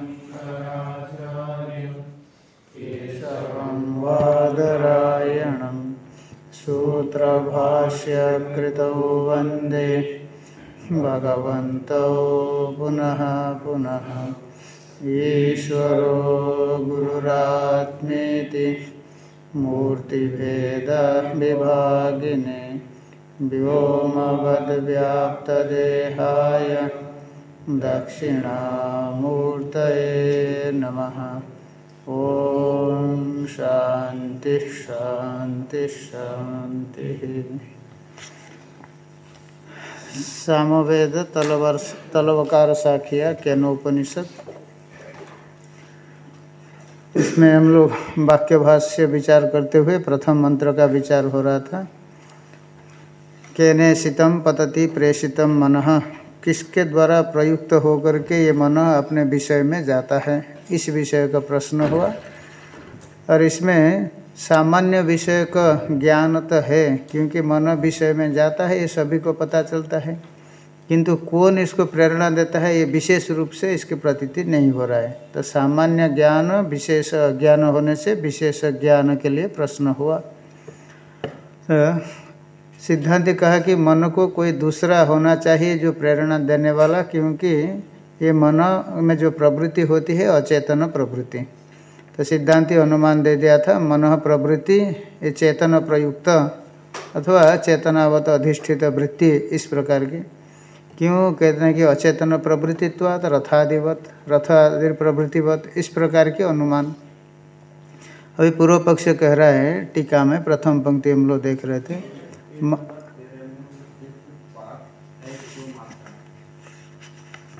शङ्कराचार्य केशवं वादरायणं सूत्रभाष्यकृतौ वंदे। भगवन्तौ पुनः पुनः। ईश्वरो गुरुरात्मेति मूर्तिभेदविभागिने व्योमवद्व्याप्तदेहाय दक्षिणामूर्तये नमः। ॐ शान्तिः शान्तिः शान्तिः। सामवेद तलवर तलवकार साखिया केनोपनिषद इसमें हम लोग वाक्य भाष्य विचार करते हुए प्रथम मंत्र का विचार हो रहा था। केने शीतम पतति प्रेषितम मन। किसके द्वारा प्रयुक्त होकर के ये मन अपने विषय में जाता है? इस विषय का प्रश्न हुआ। और इसमें सामान्य विषय का ज्ञान तो है, क्योंकि मन विषय में जाता है, ये सभी को पता चलता है। किंतु कौन इसको प्रेरणा देता है, ये विशेष रूप से इसकी प्रतीति नहीं हो रहा है। तो सामान्य ज्ञान, विशेष ज्ञान होने से विशेष ज्ञान के लिए प्रश्न हुआ। तो सिद्धांत कहा कि मन को कोई दूसरा होना चाहिए जो प्रेरणा देने वाला, क्योंकि ये मन में जो प्रवृत्ति होती है, अचेतन प्रवृत्ति। तो सिद्धांति अनुमान दे दिया था, मन प्रवृत्ति, ये चेतन प्रयुक्त अथवा चेतनावत अधिष्ठित वृत्ति, इस प्रकार की। क्यों? कहते हैं कि अचेतन प्रवृत्तित्वात, रथादिवत रथ आदि प्रवृत्तिवत, इस प्रकार के अनुमान। अभी पूर्व पक्ष कह रहा है, टीका में प्रथम पंक्ति हम लोग देख रहे थे.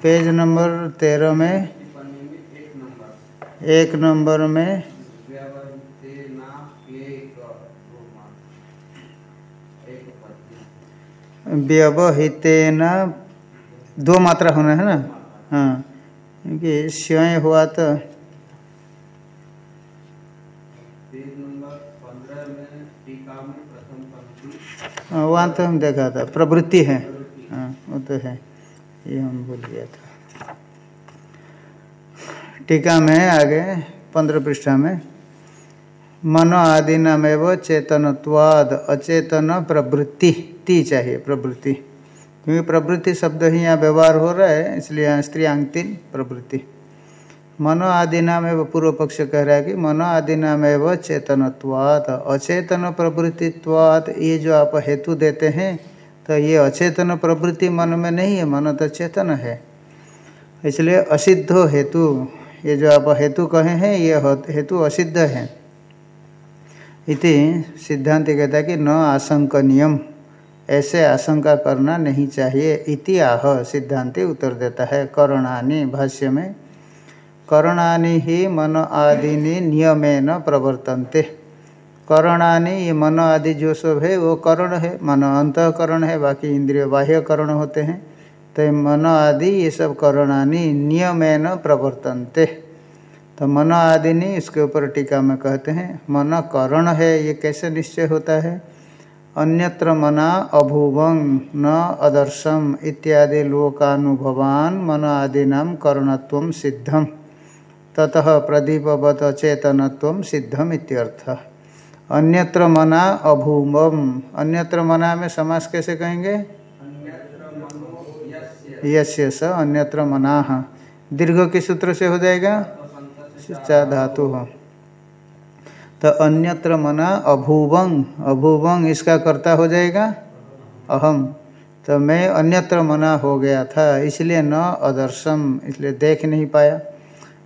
पेज नंबर तेरह में, एक नंबर में व्यवहितेन दो मात्रा होना है ना? हाँ क्योंकि स्वयं हुआ तो वहाँ तो हम देखा था। प्रवृत्ति है। हाँ वो तो है। ये हम भूल गया था। टीका में आगे, पंद्रह पृष्ठा में, मनो आदि नामेव चेतनत्वाद अचेतन प्रवृत्ति, ती चाहिए प्रवृत्ति। क्योंकि प्रवृत्ति शब्द ही यहाँ व्यवहार हो रहा है, इसलिए स्त्रियांग तीन प्रवृत्ति। मनो आदि नाम एवं पूर्व पक्ष कह रहा है कि मनो आदि नाम एवं चेतनत्वात, अचेतन प्रवृत्तित्वात, ये जो आप हेतु देते हैं तो ये अचेतन प्रवृत्ति मन में नहीं है, मन तो चेतन है। इसलिए असिद्ध हेतु, ये जो आप हेतु कहे हैं, ये हेतु असिद्ध है। इति सिद्धांत कहता है कि न आशंकनियम, ऐसे आशंका करना नहीं चाहिए, इति आह सिद्धांति उत्तर देता है, करणानी भाष्य में। करणानि ही मन आदिनी नियमेन प्रवर्तन्ते। करणानि ये मन आदि जो सब है, वो करण है, मन अंतकरण है, बाकी इंद्रिय बाह्य करण होते हैं। तो मन आदि, ये सब करणानि नियमेन प्रवर्तन्ते। तो मन आदिनी, इसके ऊपर टीका में कहते हैं, मन करण है, ये कैसे निश्चय होता है? अन्यत्र मना अभुवं न अदर्शम इत्यादि लोकानुभवान मन आदीना करणत्व सिद्धम। ततः प्रदीपवत चेतनत्व सिद्धम इत्यर्थ अन्यत्र मना अभूमम अन्यत्र मना में समास कैसे कहेंगे? यस्य स अन्यत्र मना। दीर्घ के सूत्र से हो जाएगा? चा धातु। तो अन्यत्र मना अभूवंग अभूवंग इसका कर्ता हो जाएगा? अहम तो मैं अन्यत्र मना हो गया था, इसलिए न अदर्शम इसलिए देख नहीं पाया।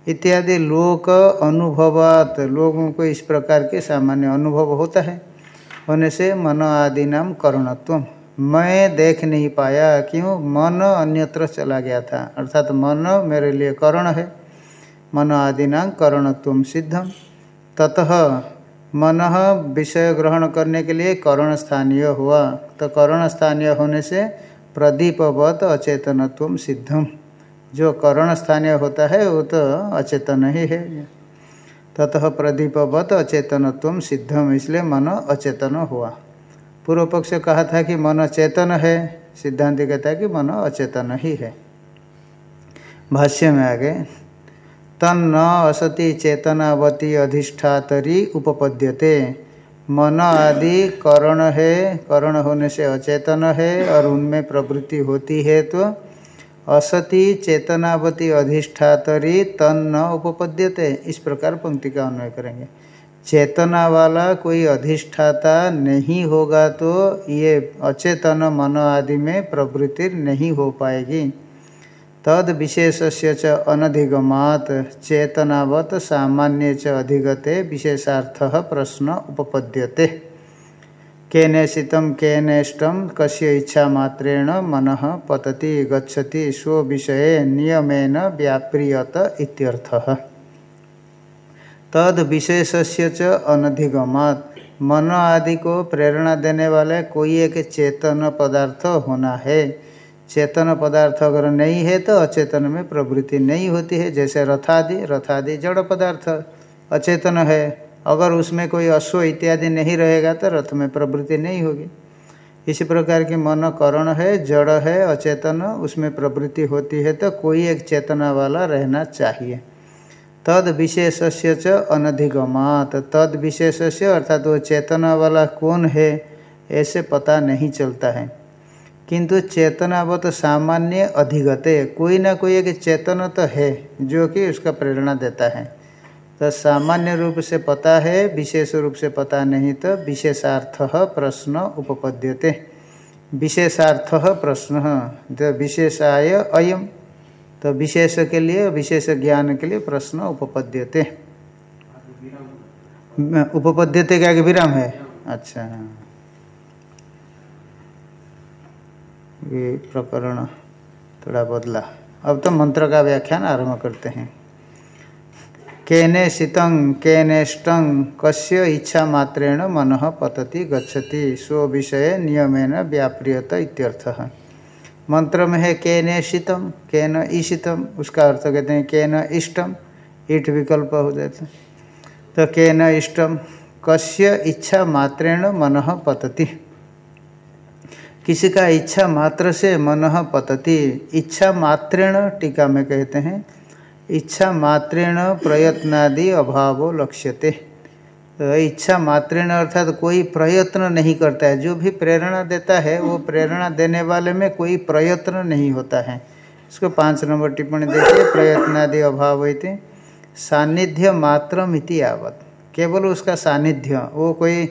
इत्यादि लोक अनुभवात, लोगों को इस प्रकार के सामान्य अनुभव होता है। होने से मन आदि नाम करणत्व मैं देख नहीं पाया, क्यों? मन अन्यत्र चला गया था। अर्थात मन मेरे लिए करण है। मन आदि नाम करणत्व सिद्धम। ततः मन विषय ग्रहण करने के लिए करण स्थानीय हुआ। तो करण स्थानीय होने से प्रदीपवत अचेतनत्व सिद्धम। जो करण स्थानीय होता है, वो तो अचेतन ही है। ततः प्रदीपवत अचेतनत्व सिद्धम, इसलिए मन अचेतन हुआ। पूर्व पक्ष कहा था कि मन चेतन है, सिद्धांत कहता है कि मन अचेतन ही है। भाष्य में आगे तन्न असति चेतनावती अधिष्ठातरी उपपद्यते। मन आदि करण है, करण होने से अचेतन है, और उनमें प्रवृत्ति होती है तो असति चेतनावती अधिष्ठातरी तन न उपपद्यते। इस प्रकार पंक्ति का अन्वय करेंगे। चेतना वाला कोई अधिष्ठाता नहीं होगा तो ये अचेतन मन आदि में प्रवृत्ति नहीं हो पाएगी। तद विशेष च अनधिगमात, चेतनावत सामान्य च अधिगते, विशेषार्थ प्रश्न उपपद्यते। केनेशितम केनेष्टम कस्य इच्छा मात्रेण मन पतति, गच्छति स्व विषय नियमेन व्याप्रियत इत्यर्थः। तद विशेष च अनधिगमात। मन आदि को प्रेरणा देने वाले कोई एक चेतन पदार्थ होना है। चेतन पदार्थ अगर नहीं है तो अचेतन में प्रवृत्ति नहीं होती है, जैसे रथादि। रथादि जड़ पदार्थ अचेतन है। अगर उसमें कोई अश्व इत्यादि नहीं रहेगा तो रथ में प्रवृत्ति नहीं होगी। इसी प्रकार की मन करण है, जड़ है, अचेतन, उसमें प्रवृत्ति होती है तो कोई एक चेतना वाला रहना चाहिए। तद विशेषस्य च अनधिगमात। तद विशेषस्य अर्थात वो चेतना वाला कौन है, ऐसे पता नहीं चलता है। किंतु चेतनावत सामान्य अधिगते, कोई ना कोई एक चेतन तो है, जो कि उसका प्रेरणा देता है। तो सामान्य रूप से पता है, विशेष रूप से पता नहीं तो विशेषार्थ प्रश्न उपपद्यते। विशेषार्थ प्रश्न तो विशेषाय अयम तो विशेष के लिए, विशेष ज्ञान के लिए प्रश्न उपपद्यते। उपपद्यते क्या विराम है? अच्छा। ये प्रकरण थोड़ा बदला। अब तो मंत्र का व्याख्यान आरंभ करते हैं। केने शीतं केनेष्टं कस्य इच्छा मात्रेण मन पतति, गच्छति। स्व विषय नियमेन व्याप्रियत इत्यर्थः। मंत्र में है केने शीतम केन ईशितम उसका अर्थ कहते हैं केन इष्टम ईट विकल्प हो जाता तो केन इष्टम कस्य इच्छा मात्रेण मन पतति। किसी का इच्छा मात्र से मन पतति इच्छा मात्रेण टीका में कहते हैं इच्छा मात्रेण प्रयत्नादि अभाव लक्ष्यते। तो इच्छा मात्रेण अर्थात तो कोई प्रयत्न नहीं करता है। जो भी प्रेरणा देता है, वो प्रेरणा देने वाले में कोई प्रयत्न नहीं होता है। इसको पाँच नंबर टिप्पणी देखिए प्रयत्नादि अभाव इति सान्निध्य मात्रम आवत केवल उसका सानिध्य वो कोई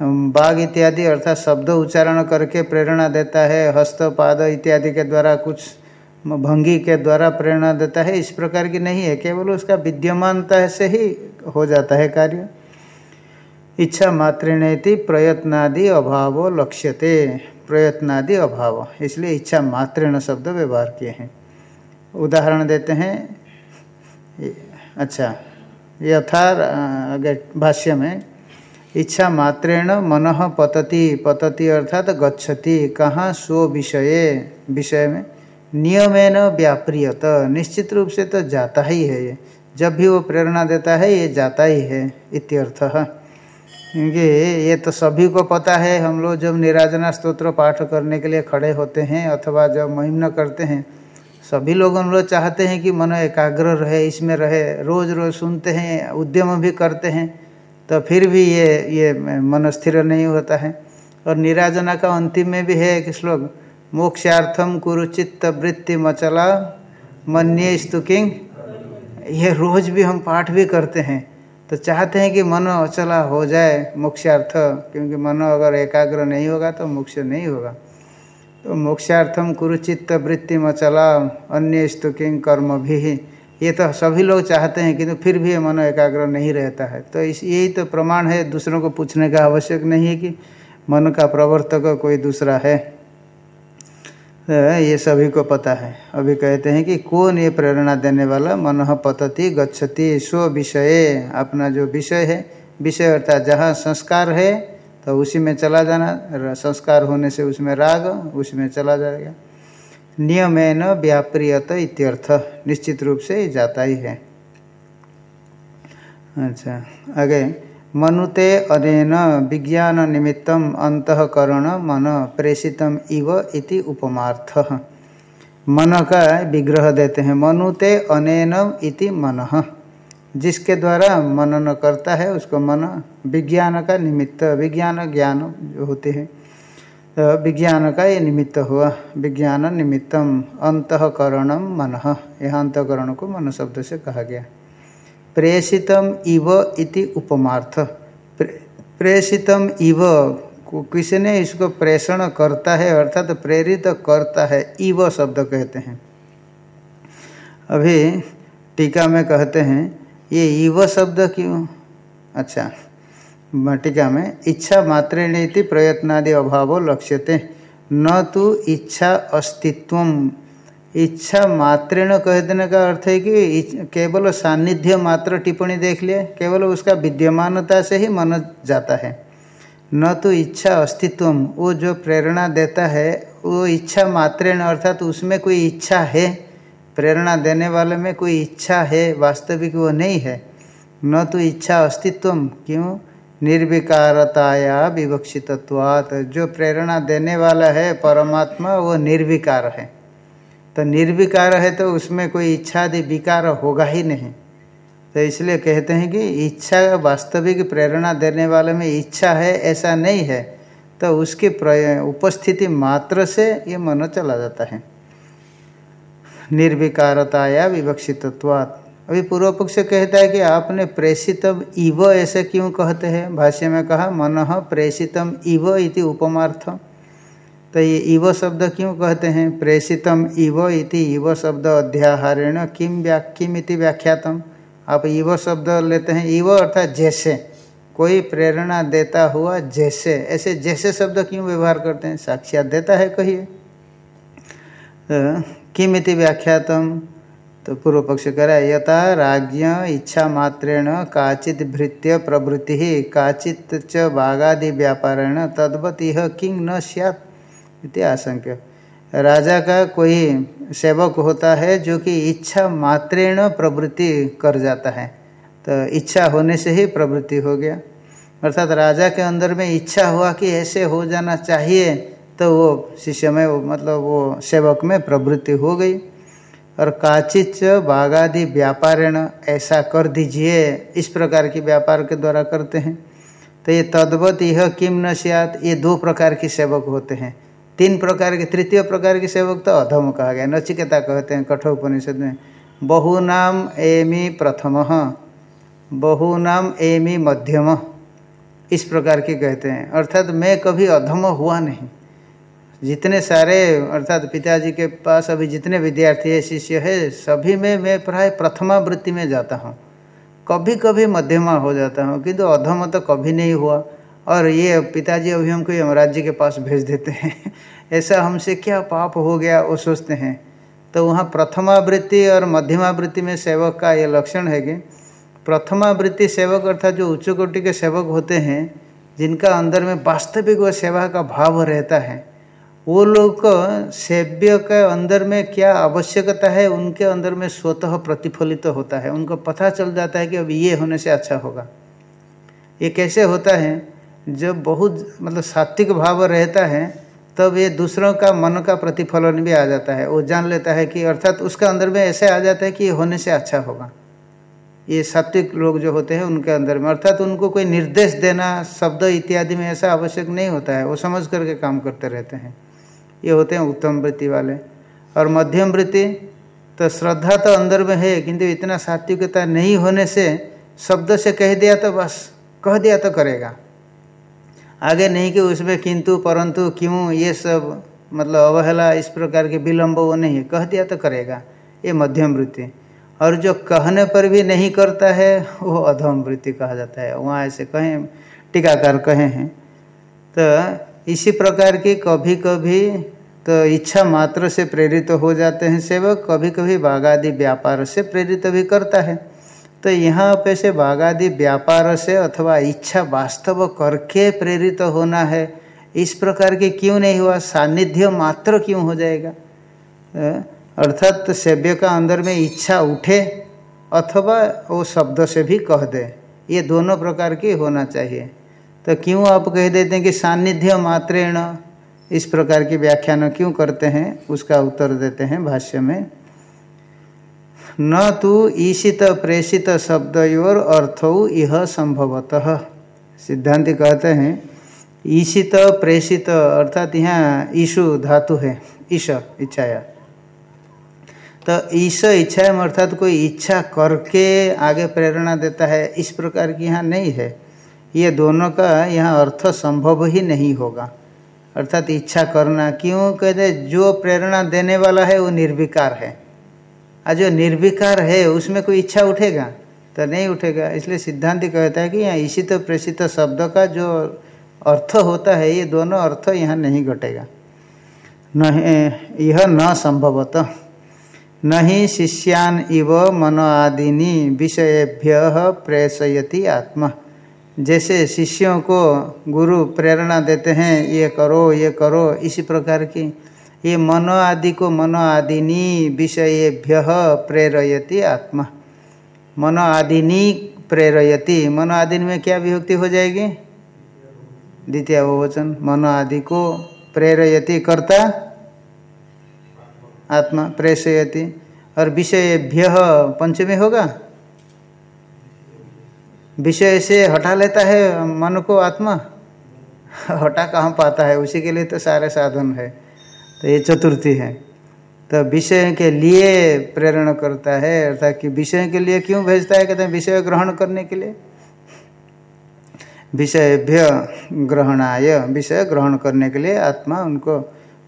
बाघ इत्यादि अर्थात शब्द उच्चारण करके प्रेरणा देता है, हस्त, पाद इत्यादि के द्वारा कुछ भंगी के द्वारा प्रेरणा देता है, इस प्रकार की नहीं है। केवल उसका विद्यमानता से ही हो जाता है कार्य। इच्छा मातृणति प्रयत्नादि अभाव लक्ष्यते। प्रयत्नादि अभाव। इसलिए इच्छा मातृण शब्द व्यवहार किए हैं। उदाहरण देते हैं। अच्छा। यथा भाष्य में, इच्छा मात्रेण मन पतति। पतति अर्थात गच्छति। कहाँ, स्व विषय। विषय में नियमेन व्याप्रियत। निश्चित रूप से तो जाता ही है ये। जब भी वो प्रेरणा देता है, ये जाता ही है, इत्यर्थ। क्योंकि ये तो सभी को पता है, हम लोग जब निराजना स्तोत्र पाठ करने के लिए खड़े होते हैं अथवा जब महिमन करते हैं, सभी लोग हम लोग चाहते हैं कि मन एकाग्र रहे, इसमें रहे, रोज़ रोज़ सुनते हैं, उद्यम भी करते हैं तो फिर भी ये ये मन स्थिर नहीं होता है। और निराजना का अंतिम में भी है एक श्लोक मोक्षार्थम कुरुचित्त वृत्ति मचला मन्य स्तुकिंग ये रोज भी हम पाठ भी करते हैं। तो चाहते हैं कि मन अचला हो जाए मोक्षार्थ, क्योंकि मन अगर एकाग्र नहीं होगा तो मोक्ष नहीं होगा। तो मोक्षार्थम कुरुचित्त वृत्ति मचला अन्य स्तुकिंग कर्म भी। ये तो सभी लोग चाहते हैं किंतु तो फिर भी मन एकाग्र नहीं रहता है। तो इस, यही तो प्रमाण है, दूसरों को पूछने का आवश्यक नहीं है कि मन का प्रवर्तक कोई दूसरा है। ये सभी को पता है। अभी कहते हैं कि कौन ये प्रेरणा देने वाला? मन पतति गच्छति स्व विषय। अपना जो विषय है, विषय अर्थात जहाँ संस्कार है तो उसी में चला जाना। संस्कार होने से उसमें राग उसमें चला जाएगा। नियमेन व्याप्रियत इत्यर्थ, निश्चित रूप से जाता ही है। अच्छा आगे। मनुते अनेन विज्ञान निमित्तम अंतकरण मन प्रेषितम इव इति उपमार्थ। मन का विग्रह देते हैं, मनुते अनेन इति मन। जिसके द्वारा मनन करता है, उसको मन विज्ञान का निमित्त, विज्ञान ज्ञान जो होते हैं तो विज्ञान का ये निमित्त हुआ। विज्ञान निमित्तम अंतकरणम मन। यहाँ अंतकरण को मन शब्द से कहा गया। प्रेषितम इव इति उपमार्थ। प्रेषितम इव किसी ने इसको प्रेषण करता है, अर्थात तो प्रेरित करता है, इव शब्द कहते हैं। अभी टीका में कहते हैं, ये इव शब्द क्यों? अच्छा टीका में, इच्छा मात्रेण प्रयत्नादि अभाव लक्ष्यते, न तो इच्छा अस्तित्व इच्छा मात्रेण कह देने का अर्थ है कि केवल सान्निध्य मात्र टिप्पणी देख लिया केवल उसका विद्यमानता से ही मन जाता है। न तो इच्छा अस्तित्व वो जो प्रेरणा देता है, वो इच्छा मात्रेण, अर्थात तो उसमें कोई इच्छा है, प्रेरणा देने वाले में कोई इच्छा है, वास्तविक वो नहीं है। न तो इच्छा अस्तित्व क्यों? निर्विकारताया विवक्षितत्वात्, जो प्रेरणा देने वाला है, परमात्मा, वो निर्विकार है। तो निर्विकार है तो उसमें कोई इच्छा आदि विकार होगा ही नहीं। तो इसलिए कहते हैं कि इच्छा वास्तविक प्रेरणा देने वाले में इच्छा है, ऐसा नहीं है। तो उसकी उपस्थिति मात्र से ये मन चला जाता है। निर्विकारता या विवक्षितत्वात्। अभी पूर्व पक्ष कहता है कि आपने प्रेषितम इव ऐसे क्यों कहते हैं? भाष्य में कहा, मन प्रेषितम इव इति उपमार्थ तो ये इव शब्द क्यों कहते हैं? प्रेषितम इव इति इव शब्द अध्याहारेण किम व्या, किम इति व्याख्यातम। आप इव शब्द लेते हैं, इव अर्थात जैसे। कोई प्रेरणा देता हुआ जैसे। ऐसे जैसे शब्द क्यों व्यवहार करते हैं? साक्षात देता है कहिए। किम इति व्याख्यातम? तो पूर्व पक्ष कह रहा है, यथा राज्य इच्छा मात्रेण काचित भृत्य प्रवृत्ति काचित च बागादि व्यापारेण तद्वत यह किंग न सैत इति आशंक्य। राजा का कोई सेवक होता है जो कि इच्छा मात्रेण प्रवृत्ति कर जाता है। तो इच्छा होने से ही प्रवृत्ति हो गया। अर्थात राजा के अंदर में इच्छा हुआ कि ऐसे हो जाना चाहिए तो वो शिष्य में वो मतलब वो सेवक में प्रवृत्ति हो गई। और काचिच बागादि व्यापारेण ऐसा कर दीजिए, इस प्रकार की व्यापार के द्वारा करते हैं। तो ये तद्वत यह किम न सियात, ये दो प्रकार के सेवक होते हैं। तीन प्रकार के, तृतीय प्रकार के सेवक तो अधम कहा गया। नचिकेता कहते हैं कठोपनिषद में बहुनाम एमी प्रथम बहुनाम एमी मध्यम। इस प्रकार के कहते हैं। अर्थात मैं कभी अधम हुआ नहीं। जितने सारे, अर्थात पिताजी के पास अभी जितने विद्यार्थी है, शिष्य है, सभी में मैं प्राय प्रथमा वृत्ति में जाता हूँ। कभी कभी मध्यमा हो जाता हूँ, किंतु अधम तो कभी नहीं हुआ। और ये पिताजी अभी हमको यमराज जी के पास भेज देते हैं। ऐसा हमसे क्या पाप हो गया, वो सोचते हैं। तो वहाँ प्रथमावृत्ति और मध्यमावृत्ति में सेवक का ये लक्षण है कि प्रथमावृत्ति सेवक अर्थात जो उच्च कोटि के सेवक होते हैं, जिनका अंदर में वास्तविक व सेवा का भाव रहता है, वो लोग को सेव्य के अंदर में क्या आवश्यकता है, उनके अंदर में स्वतः प्रतिफलित तो होता है। उनको पता चल जाता है कि अब ये होने से अच्छा होगा। ये कैसे होता है? जब बहुत मतलब सात्विक भाव रहता है, तब ये दूसरों का मन का प्रतिफलन भी आ जाता है। वो जान लेता है कि अर्थात उसका अंदर में ऐसे आ जाता है कि ये होने से अच्छा होगा। ये सात्विक लोग जो होते हैं, उनके अंदर में अर्थात उनको कोई निर्देश देना, शब्द इत्यादि में ऐसा आवश्यक नहीं होता है। वो समझ करके काम करते रहते हैं। ये होते हैं उत्तम वृत्ति वाले। और मध्यम वृत्ति तो श्रद्धा तो अंदर में है, किंतु इतना सात्विकता नहीं होने से, शब्द से कह दिया तो बस, कह दिया तो करेगा। आगे नहीं कि उसमें किंतु, परंतु क्यों ये सब मतलब अवहेला इस प्रकार के विलम्ब वो नहीं कह दिया तो करेगा। ये मध्यम वृत्ति और जो कहने पर भी नहीं करता है, वो अधम वृत्ति कहा जाता है। वहाँ ऐसे कहें, टीकाकार कहे हैं। तो इसी प्रकार की कभी कभी तो इच्छा मात्र से प्रेरित हो जाते हैं सेवक कभी कभी बागादि व्यापार से प्रेरित भी करता है। तो यहाँ पे से बागादि व्यापार से अथवा इच्छा वास्तव करके प्रेरित होना है। इस प्रकार के क्यों नहीं हुआ? सानिध्य मात्र क्यों हो जाएगा? अर्थात तो सेव्य का अंदर में इच्छा उठे अथवा वो शब्द से भी कह दे। ये दोनों प्रकार की होना चाहिए। तो क्यों आप कह देते हैं कि सान्निध्य मात्रेण? इस प्रकार की व्याख्यान क्यों करते हैं? उसका उत्तर देते हैं भाष्य में। न तो ईशित प्रेषित शब्द और अर्थ यह संभवतः। सिद्धांति कहते हैं, ईशित प्रेषित अर्थात यहाँ ईशु धातु है, ईश इच्छाया। तो ईश इच्छा अर्थात कोई इच्छा करके आगे प्रेरणा देता है, इस प्रकार की यहाँ नहीं है। ये दोनों का यहाँ अर्थ संभव ही नहीं होगा। अर्थात इच्छा करना क्यों? कहते जो प्रेरणा देने वाला है, वो निर्विकार है। और जो निर्विकार है, उसमें कोई इच्छा उठेगा? तो नहीं उठेगा। इसलिए सिद्धांत कहता है कि यहाँ ईशित प्रेषित शब्द का जो अर्थ होता है, ये दोनों अर्थ यहाँ नहीं घटेगा। न यह न संभवत। न ही शिष्यान इव मनो आदिनी विषयभ्य प्रेषयति आत्मा। जैसे शिष्यों को गुरु प्रेरणा देते हैं, ये करो ये करो, इसी प्रकार की ये मनो आदि को मनो आदिनी विषयेभ्य प्रेरयति आत्मा। मनो आदिनी प्रेरयति। मनो आदिनी में क्या विभक्ति हो जाएगी? द्वितीय वचन। मनो आदि को प्रेरयति करता आत्मा प्रेषयति। और विषयेभ्य पंचमी होगा? विषय से हटा लेता है मन को आत्मा? हटा कहाँ पाता है? उसी के लिए तो सारे साधन है। तो ये चतुर्थी है। तो विषय के लिए प्रेरणा करता है अर्थात कि विषय के लिए क्यों भेजता है कहते हैं विषय ग्रहण करने के लिए। विषयभ्य ग्रहणाय विषय ग्रहण करने के लिए आत्मा उनको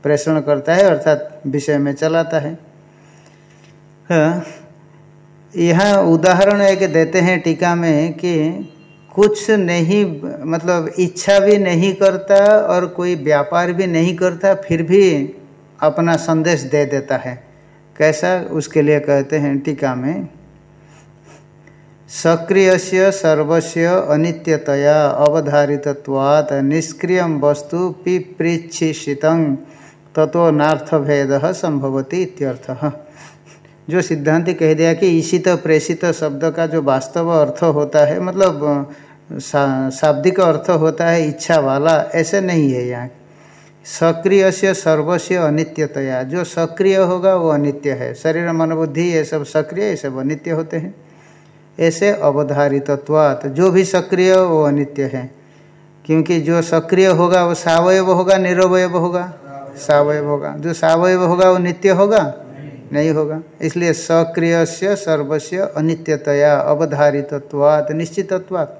प्रेषण करता है अर्थात विषय में चलाता है। हाँ, यहाँ उदाहरण एक देते हैं टीका में कि कुछ नहीं मतलब इच्छा भी नहीं करता और कोई व्यापार भी नहीं करता फिर भी अपना संदेश दे देता है। कैसा? उसके लिए कहते हैं, टीका में सक्रिय से अनित्यतया अवधारितवात् निष्क्रिय वस्तु पिपृच्छिषित ततो नार्थभेद संभवती इत्यर्थः। जो सिद्धांति कह दिया कि ईशित प्रेषित शब्द का जो वास्तव अर्थ होता है मतलब शाब्दिक अर्थ होता है, इच्छा वाला, ऐसे नहीं है यहाँ। सक्रिय से सर्वस्व अनित्यतया। जो सक्रिय होगा, वो अनित्य है। शरीर मनोबुद्धि ये सब सक्रिय, ये सब अनित्य होते हैं। ऐसे अवधारितत्वात्। जो भी सक्रिय, वो अनित्य है। क्योंकि जो सक्रिय होगा, वो सावयव होगा, निरवयव होगा। सावयव होगा। जो सावयव होगा, वो नित्य होगा? नहीं होगा। इसलिए सक्रिय से सर्वस्व अनित्यतया। अवधारितत्वात्, निश्चितत्वात्।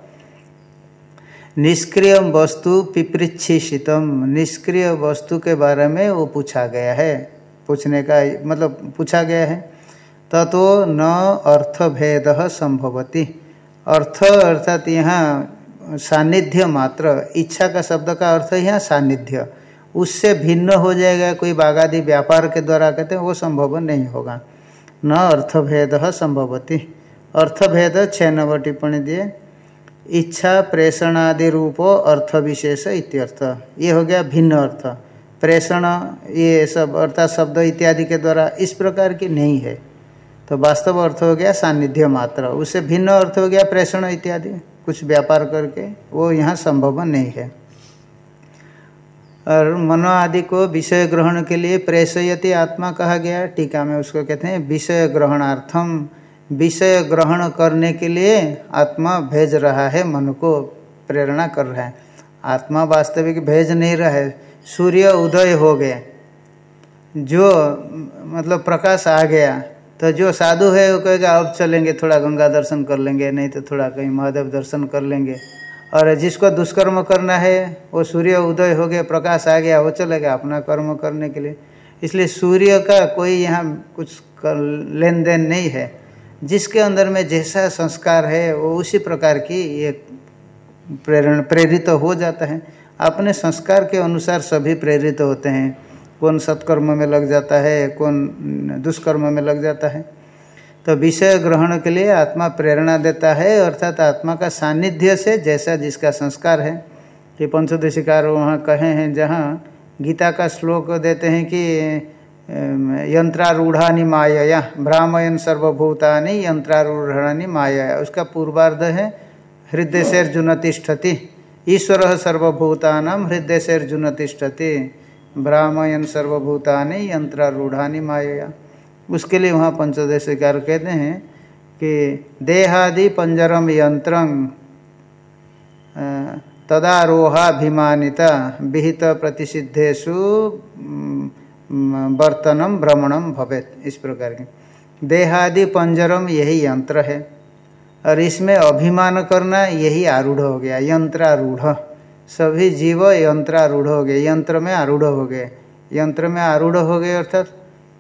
निष्क्रिय वस्तु पिपृच्छिषितम। निष्क्रिय वस्तु के बारे में वो पूछा गया है। पूछने का मतलब पूछा गया है। ततो न अर्थभेद संभवती। अर्थ अर्थात यहाँ सानिध्य मात्र। इच्छा का शब्द का अर्थ यहाँ सानिध्य उससे भिन्न हो जाएगा कोई बागादि व्यापार के द्वारा कहते हैं, वो संभव नहीं होगा। न अर्थभेद संभवती। अर्थभेद छः नंबर टिप्पणी दिए। इच्छा प्रेषणादि रूपो अर्थ विशेष इत्यर्थ। ये हो गया भिन्न अर्थ। प्रेषण, ये सब अर्थात शब्द इत्यादि के द्वारा इस प्रकार की नहीं है। तो वास्तव अर्थ हो गया सानिध्य मात्र। उससे भिन्न अर्थ हो गया प्रेषण इत्यादि, कुछ व्यापार करके, वो यहाँ संभव नहीं है। और मनो आदि को विषय ग्रहण के लिए प्रेषयति आत्मा कहा गया, टीका में उसको कहते हैं विषय ग्रहणार्थम। विषय ग्रहण करने के लिए आत्मा भेज रहा है, मन को प्रेरणा कर रहा है। आत्मा वास्तविक भेज नहीं रहा है, सूर्य उदय हो गए जो मतलब प्रकाश आ गया तो जो साधु है, वो कहेगा, अब चलेंगे, थोड़ा गंगा दर्शन कर लेंगे, नहीं तो थोड़ा कहीं महादेव दर्शन कर लेंगे। और जिसको दुष्कर्म करना है, वो सूर्य उदय हो गया, प्रकाश आ गया, वो चलेगा अपना कर्म करने के लिए। इसलिए सूर्य का कोई यहाँ कुछ लेन देन नहीं है। जिसके अंदर में जैसा संस्कार है, वो उसी प्रकार की ये प्रेरण, प्रेरित तो हो जाता है। अपने संस्कार के अनुसार सभी प्रेरित तो होते हैं। कौन सत्कर्म में लग जाता है, कौन दुष्कर्म में लग जाता है। तो विषय ग्रहण के लिए आत्मा प्रेरणा देता है, अर्थात आत्मा का सानिध्य से जैसा जिसका संस्कार है। कि पंचोदशिकार वहाँ कहे हैं, जहाँ गीता का श्लोक देते हैं कि यंत्रारूढ़ानी माया ब्राह्मयन सर्वभूतानि यंत्रारूढ़ानी माया उसका पूर्वार्ध है, हृदय से अर्जुन तिष्ठति। ईश्वर सर्वभूतानाम हृदय से अर्जुन तिष्ठति। ब्राह्मयन सर्वभूतानि यंत्रारूढ़ानी माया उसके लिए वहाँ पंचोदशिकार कहते हैं कि देहादि पंजरम यंत्रं तदारोहाभिमानिता विहित प्रतिषिद्धेशु वर्तनम भ्रमणम भवेत इस प्रकार के। देहादि पंजरम यही यंत्र है और इसमें अभिमान करना यही आरूढ़ हो गया यंत्रारूढ़। सभी जीव यंत्रारूढ़ हो गए यंत्र में आरूढ़ हो गए। यंत्र में आरूढ़ हो गए अर्थात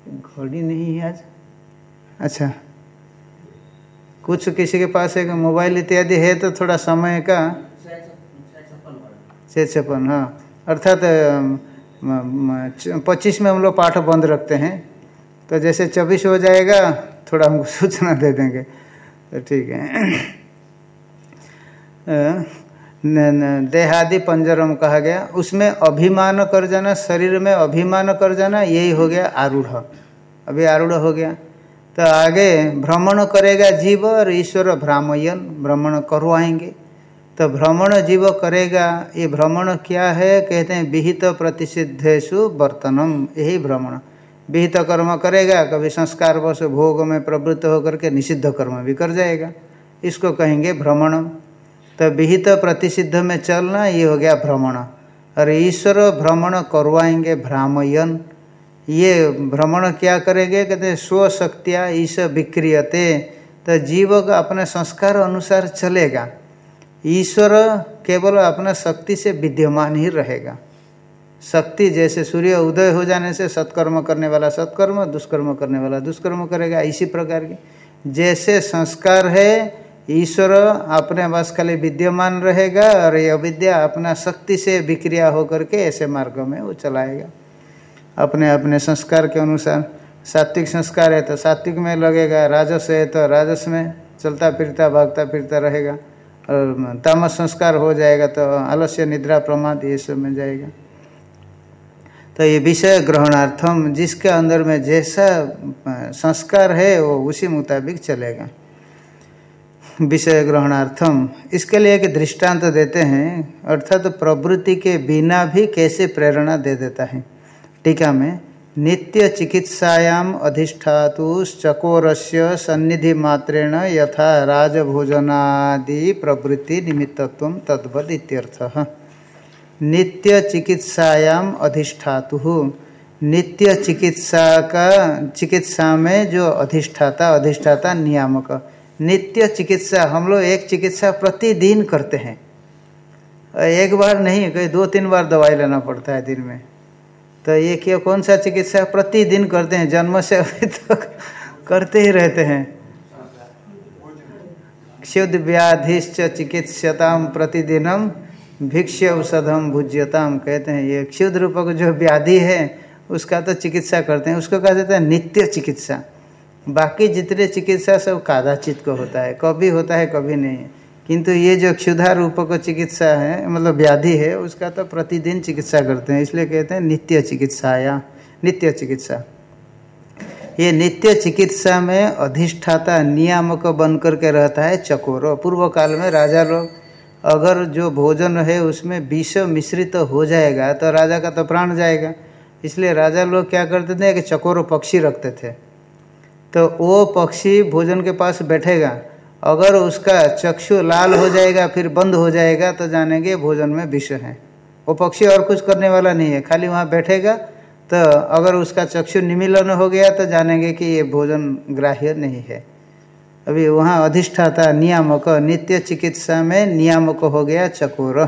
घड़ी नहीं है आज। अच्छा। कुछ किसी के पास एक मोबाइल इत्यादि है तो थोड़ा समय का। छः छप्पन हाँ। अर्थात पच्चीस में हम लोग पाठ बंद रखते हैं। तो जैसे चौबीस हो जाएगा, थोड़ा हमको सूचना दे देंगे। तो ठीक है। देहादि पंजरम कहा गया। उसमें अभिमान कर जाना, शरीर में अभिमान कर जाना, यही हो गया आरूढ़। अभी आरूढ़ हो गया। तो आगे, भ्रमण करेगा जीव और ईश्वर भ्रामयन, भ्रमण करवाएँगे तो भ्रमण जीव करेगा, ये भ्रमण क्या है? कहते हैं, विहित प्रतिषिद्धेशु वर्तनम, यही भ्रमण। विहित कर्म करेगा, कभी संस्कार वश भोग में प्रवृत्त होकर के निषिद्ध कर्म भी कर जाएगा। इसको कहेंगे भ्रमण तो विहित प्रतिषिद्ध में चलना, ये हो गया भ्रमण। और ईश्वर भ्रमण करवाएँगे, भ्रामयन। ये भ्रमण क्या करेंगे? कहते हैं, स्वशक्तिया ईश विक्रियते। तो जीव अपने संस्कार अनुसार चलेगा। ईश्वर केवल अपना शक्ति से विद्यमान ही रहेगा। शक्ति जैसे सूर्य उदय हो जाने से सत्कर्म करने वाला सत्कर्म, दुष्कर्म करने वाला दुष्कर्म करेगा, इसी प्रकार की। जैसे संस्कार है, ईश्वर अपने बस खाली विद्यमान रहेगा और यह विद्या अपना शक्ति से विक्रिया होकर के ऐसे मार्ग में वो चलाएगा। अपने अपने संस्कार के अनुसार, सात्विक संस्कार है तो सात्विक में लगेगा, राजस है तो राजस में, चलता फिरता, भागता फिरता रहेगा। तामस संस्कार हो जाएगा तो आलस्य, निद्रा, प्रमाद, ये सब में जाएगा। तो ये विषय ग्रहणार्थम, जिसके अंदर में जैसा संस्कार है, वो उसी मुताबिक चलेगा। विषय ग्रहणार्थम, इसके लिए एक दृष्टांत देते हैं, अर्थात तो प्रवृत्ति के बिना भी कैसे प्रेरणा दे देता है। टीका में नित्य चिकित्सायाम अधिष्ठातुश्चकोर से सन्निधि मात्रेण यथा राजभोजनादि प्रवृत्ति निमित्तत्व तद्वद इत्यर्थः। नित्य चिकित्सायाम अधिष्ठातु। नित्य चिकित्सा का चिकित्सा में जो अधिष्ठाता अधिष्ठाता नियामक। नित्य चिकित्सा हम लोग एक चिकित्सा प्रतिदिन करते हैं। एक बार नहीं कहीं दो तीन बार दवाई लेना पड़ता है दिन में। तो ये क्या, कौन सा चिकित्सा प्रतिदिन करते हैं? जन्म से अभी तक तो करते ही रहते हैं। क्षुद व्याधिश्च चिकित्सताम प्रतिदिनम भिक्ष औषधम भुज्यताम कहते हैं। ये क्षुद रूपक जो व्याधि है, उसका तो चिकित्सा करते हैं। उसको कहा जाता है नित्य चिकित्सा। बाकी जितने चिकित्सा, सब कादाचित को होता है। कभी होता है, कभी नहीं। किंतु ये जो क्षुधा रूपक चिकित्सा है मतलब व्याधि है, उसका तो प्रतिदिन चिकित्सा करते हैं। इसलिए कहते हैं नित्य चिकित्सा या नित्य चिकित्सा। ये नित्य चिकित्सा में अधिष्ठाता नियामक बन करके रहता है चकोर। पूर्व काल में राजा लोग अगर जो भोजन है, उसमें विष मिश्रित तो हो जाएगा तो राजा का तो प्राण जाएगा। इसलिए राजा लोग क्या करते थे कि चकोर पक्षी रखते थे। तो वो पक्षी भोजन के पास बैठेगा अगर उसका चक्षु लाल हो जाएगा, फिर बंद हो जाएगा तो जानेंगे भोजन में विष है। वो पक्षी और कुछ करने वाला नहीं है, खाली वहाँ बैठेगा तो अगर उसका चक्षु निमिलन हो गया तो जानेंगे कि ये भोजन ग्राह्य नहीं है। अभी वहाँ अधिष्ठाता नियामक, नित्य चिकित्सा में नियामक हो गया चकोर।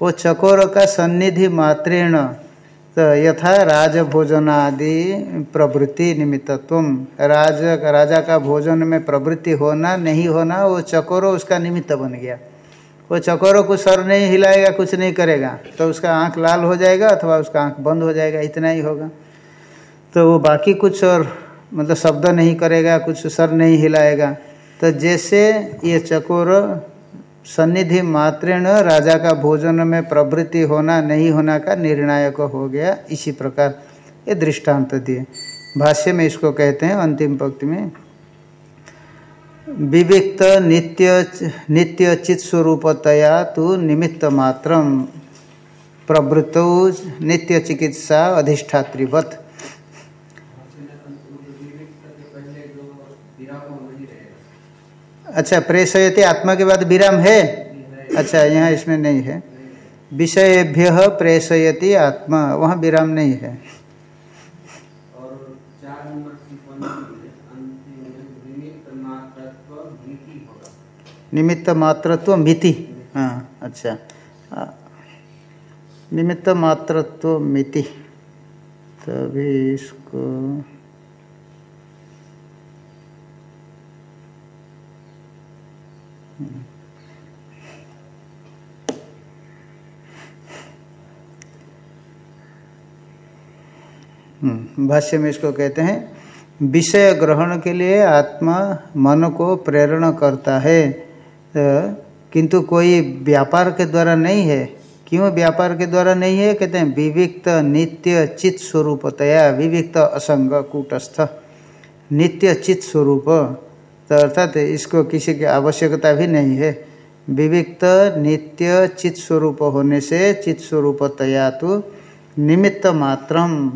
वो चकोर का सन्निधि मात्रेण तो यथा राजभोजनादि प्रवृत्ति निमित्तत्व। राज, राजा का भोजन में प्रवृत्ति होना, नहीं होना, वो चकोरो उसका निमित्त बन गया। वो चकोरों को सर नहीं हिलाएगा, कुछ नहीं करेगा। तो उसका आँख लाल हो जाएगा अथवा उसका आँख बंद हो जाएगा, इतना ही होगा। तो वो बाकी कुछ और मतलब शब्द नहीं करेगा, कुछ सर नहीं हिलाएगा। तो जैसे ये चकोर सन्निधि मात्रेण राजा का भोजन में प्रवृत्ति होना, नहीं होना का निर्णायक हो गया। इसी प्रकार ये दृष्टांत दिए। भाष्य में इसको कहते हैं अंतिम पंक्ति में। विविक्त नित्य नित्य चित स्वरूपतया तो निमित्त मात्र प्रवृत्त नित्य चिकित्सा अधिष्ठात्रिवत। अच्छा प्रेषयति आत्मा के बाद विराम है? अच्छा यहाँ इसमें नहीं है। विषयभ्य प्रेषयति आत्मा वहाँ विराम नहीं है। निमित्त मात्रत्व मिति हाँ अच्छा। निमित्त मात्रत्व मिति। तभी इसको भाष्य में इसको कहते हैं विषय ग्रहण के लिए आत्मा मन को प्रेरणा करता है। तो, किंतु कोई व्यापार के द्वारा नहीं है। क्यों व्यापार के द्वारा नहीं है? कहते हैं विविक्त नित्य चित स्वरूपतया विविक्त असंग कूटस्थ। नित्य चित स्वरूप। तो अर्थात इसको किसी की आवश्यकता भी नहीं है। विविक्त नित्य चित स्वरूप होने से चित स्वरूपतया तो निमित्त मात्रम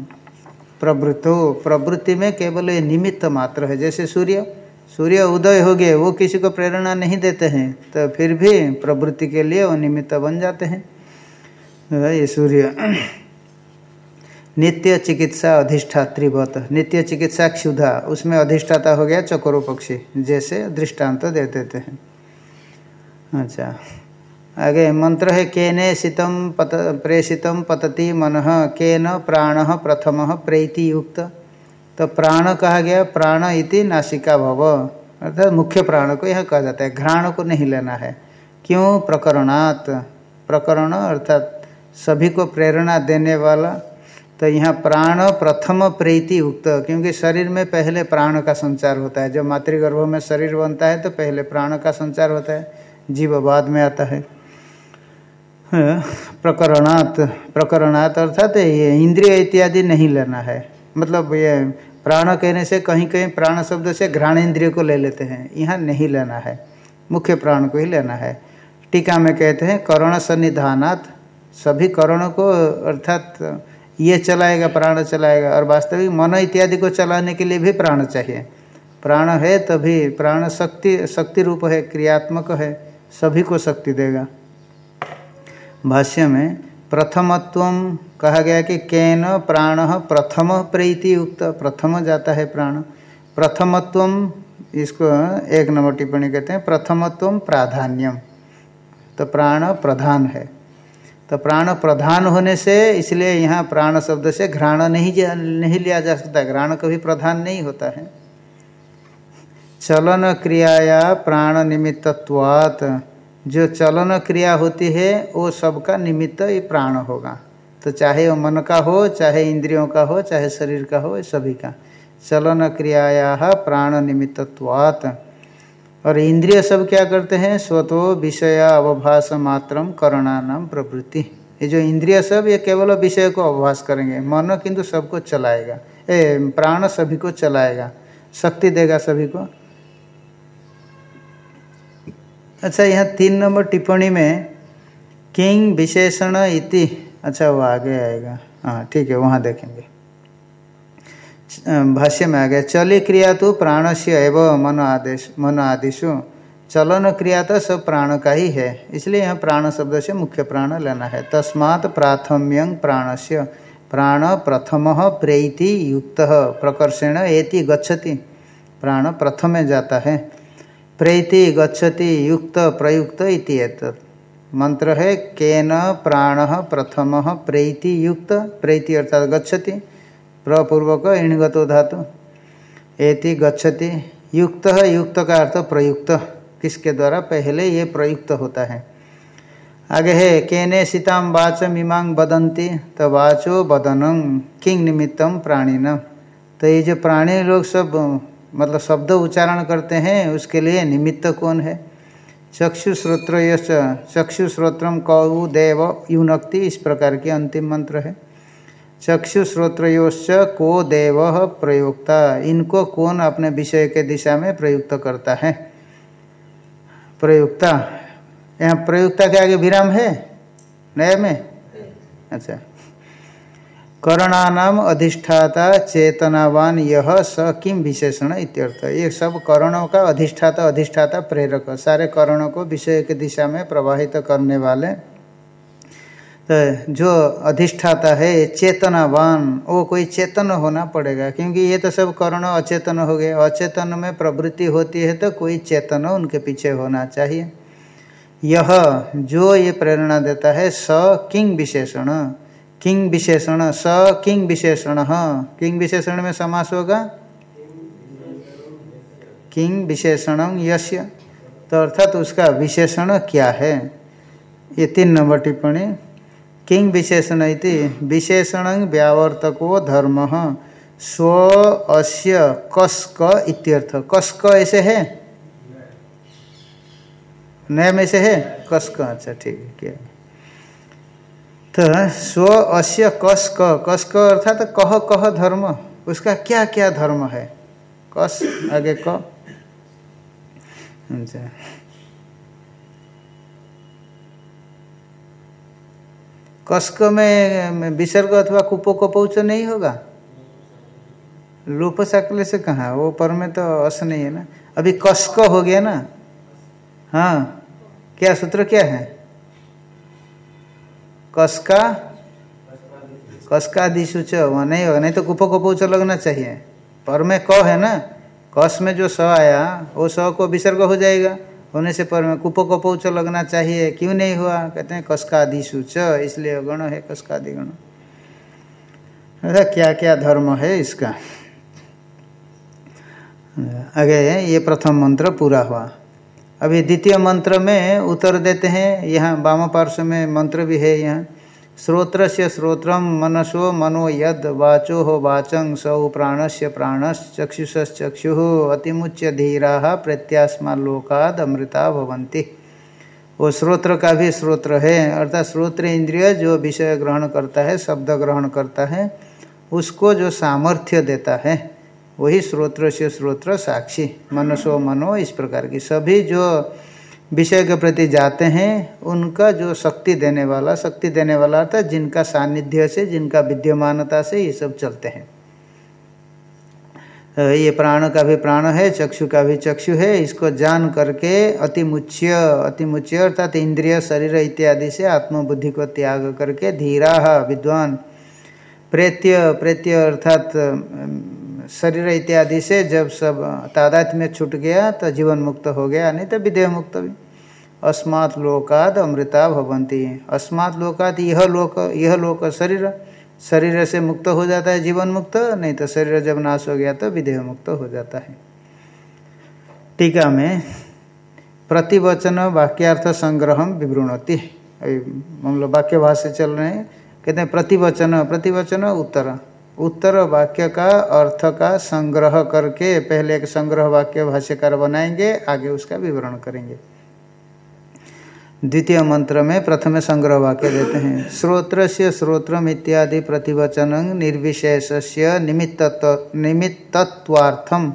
प्रवृत्तो प्रवृत्ति में केवल ये निमित्त मात्र है। जैसे सूर्य सूर्य उदय हो गए वो किसी को प्रेरणा नहीं देते हैं तो फिर भी प्रवृत्ति के लिए वो निमित्त बन जाते हैं। ये सूर्य। नित्य चिकित्सा अधिष्ठात्रिवत नित्य चिकित्सा क्षुधा। उसमें अधिष्ठाता हो गया चकोरो पक्षी, जैसे दृष्टांत तो दे देते हैं। अच्छा। आगे, मंत्र है, केने शीतम पत, प्रेषितम पतति मन, केन प्राण प्रथम प्रेति युक्त तो प्राण कहा गया, प्राण इति नासिका भव। अर्थात मुख्य प्राण को यह कहा जाता है। घ्राण को नहीं लेना है। क्यों? प्रकरणात्। प्रकरण अर्थात सभी को प्रेरणा देने वाला तो यहाँ प्राण प्रथम प्रीति उक्त, क्योंकि शरीर में पहले प्राण का संचार होता है। जब मातृगर्भ में शरीर बनता है तो पहले प्राण का संचार होता है। जीव बाद में आता है। प्रकरणात् प्रकरणात् अर्थात ये इंद्रिय इत्यादि नहीं लेना है। मतलब ये प्राण कहने से कहीं कहीं प्राण शब्द से घ्राण इंद्रिय को ले लेते हैं। यहाँ नहीं लेना है। मुख्य प्राण को ही लेना है। टीका में कहते हैं, करण सन्निधानात्, सभी करणों को अर्थात ये चलाएगा, प्राण चलाएगा, और वास्तविक मन इत्यादि को चलाने के लिए भी प्राण चाहिए। प्राण है तभी प्राण शक्ति शक्ति रूप है, क्रियात्मक है, सभी को शक्ति देगा। भाष्य में प्रथमत्व कहा गया कि केन प्राण प्रथम प्रीति युक्त, प्रथम जाता है प्राण। प्रथमत्व, इसको एक नंबर टिप्पणी कहते हैं, प्रथमत्व प्राधान्यम तो प्राण प्रधान है। तो प्राण प्रधान होने से इसलिए यहाँ प्राण शब्द से घ्राण नहीं नहीं लिया जा सकता। घ्राण कभी प्रधान नहीं होता है। चलन क्रियाया प्राण निमित्तत्वात्। जो चलन क्रिया होती है, वो सबका निमित्त ये प्राण होगा। तो चाहे वो मन का हो, चाहे इंद्रियों का हो, चाहे शरीर का हो सभी का। चलन क्रियाया प्राण निमित्तत्वात्। और इंद्रिय सब क्या करते हैं? स्वतो विषय अवभाष मात्रम करणानाम प्रवृत्ति। ये जो इंद्रिय सब, ये केवल विषय को अवभाष करेंगे। मन किंतु सबको चलाएगा। ए, प्राण सभी को चलाएगा। शक्ति देगा सभी को। अच्छा यहाँ तीन नंबर टिप्पणी में किंग विशेषण इति। अच्छा वो आगे आएगा। हाँ ठीक है, वहाँ देखेंगे। भाष्य में आ गया चली क्रिया तो प्राण से एवं मन आदेश, मन आदिशु चलन क्रिया तो सब प्राण का ही। है इसलिए यहाँ प्राण शब्द से मुख्य प्राण लेना है। तस्मात् प्राथम्यं प्राण से प्राण प्रथम प्रेति युक्त। प्रकर्षण एति गच्छति। प्राण प्रथम जाता है। प्रेति गच्छति युक्त प्रयुक्त इति मंत्र है, केन प्राण प्रथम प्रेति युक्त। प्रेति अर्थात गच्छति। प्रपूर्वक इणगतो धातु। एति गच्छति। युक्त युक्त का अर्थ प्रयुक्त। किसके द्वारा? पहले ये प्रयुक्त होता है। आगे है, केने सीताम वाच मीमांग बदंती तो वाचो बदनं किंग निमित्तम प्राणीन। तो ये जो प्राणी लोग सब मतलब शब्द उच्चारण करते हैं, उसके लिए निमित्त कौन है? चक्षु श्रोत्र चक्षु श्रोत्रम कौ देव युनक्ति इस प्रकार की अंतिम मंत्र है। चक्षु श्रोत्रोश्च को देव प्रयुक्ता। इनको कौन अपने विषय के दिशा में प्रयुक्त करता है? प्रयुक्ता। यहाँ प्रयुक्ता के आगे विराम है? नया में? अच्छा। करणानाम अधिष्ठाता चेतनावान यह स किम विशेषण इत्यर्थ। ये सब करणों का अधिष्ठाता अधिष्ठाता प्रेरक। सारे करणों को विषय की दिशा में प्रवाहित करने वाले तो जो अधिष्ठाता है चेतनावान, वो कोई चेतन होना पड़ेगा, क्योंकि ये तो सब कर्ण अचेतन हो गए। अचेतन में प्रवृत्ति होती है तो कोई चेतन उनके पीछे होना चाहिए। यह जो ये प्रेरणा देता है, स किंग विशेषण। किंग विशेषण, स किंग विशेषण किंग विशेषण में समास होगा? किंग विशेषण यश्य तो अर्थात तो उसका विशेषण क्या है? ये तीन नंबर टिप्पणी। किंग विशेषण विशेषण व्यावर्तको धर्म। स्व अस्य कस्क इत्यर्थ। कस्क ऐसे है? नया में से है? कस्क। अच्छा ठीक है, क्या। तो स्व अस्य कस्क। कस्क अर्थात तो कह कह धर्म। उसका क्या क्या धर्म है? कस, आगे क। अच्छा। कस्क में विसर्ग अथवा कुपो कपौच नहीं होगा। लोप सकले से कहा? वो पर में तो अस नहीं है ना। अभी कस्क हो गया ना। हाँ। क्या सूत्र क्या है? कसका कसका दिशुच वहाँ नहीं होगा। नहीं तो कुपो कपौच लगना चाहिए। पर में क है ना। कस में जो स आया, वो स को विसर्ग हो जाएगा। होने से पर में कुपो कपोच लगना चाहिए। क्यों नहीं हुआ? कहते हैं, कसकादि सूच। इसलिए गण है कसकादि गण। क्या क्या धर्म है इसका? आगे, ये प्रथम मंत्र पूरा हुआ। अभी द्वितीय मंत्र में उत्तर देते हैं। यहाँ वाम पार्श्व में मंत्र भी है यहाँ। श्रोत्र से श्रोत्र मनसो मनो यद वाचो हो वाचं सौ प्राण से प्राणश्चक्षुषश्चक्षु अतिमुच्य धीरा प्रत्यास्मा लोकाद अमृता भवंती वो श्रोत्र का भी श्रोत्र है, अर्थात श्रोत्र इंद्रिय जो विषय ग्रहण करता है, शब्द ग्रहण करता है, उसको जो सामर्थ्य देता है, वही श्रोत्र से श्रोत्र साक्षी, मनसो मनो इस प्रकार की। सभी जो विषय के प्रति जाते हैं, उनका जो शक्ति देने वाला, शक्ति देने वाला अर्थात जिनका सानिध्य से, जिनका विद्यमानता से ये सब चलते हैं। ये प्राण का भी प्राण है, चक्षु का भी चक्षु है, इसको जान करके अतिमुच्य अतिमुच्य अर्थात इंद्रिय, शरीर इत्यादि से आत्मबुद्धि को त्याग करके धीरा विद्वान, प्रेत्य प्रेत्य अर्थात शरीर इत्यादि से जब सब तादात में छूट गया तो जीवन मुक्त हो गया, नहीं तो विदेह मुक्त भी। अस्मात् लोकाद अमृता भवंती अस्मात् यह लोक यह लोक शरीर। शरीर से मुक्त हो जाता है जीवन मुक्त, नहीं तो शरीर जब नाश हो गया तो विदेह मुक्त हो जाता है। टीका में प्रतिवचन वाक्यार्थ संग्रह विवृणति। हम लोग वाक्य भाष्य चल रहे हैं। कहते हैं प्रतिवचन प्रतिवचन उत्तर। उत्तर वाक्य का अर्थ का संग्रह करके पहले एक संग्रह वाक्य भाष्यकार बनाएँगे, आगे उसका विवरण करेंगे। द्वितीय मंत्र में प्रथम संग्रह वाक्य देते हैं। श्रोत्र से श्रोत्रम इत्यादि प्रतिवचन निर्विशेष से निमित्तत्व निमित्तत्वार्थम।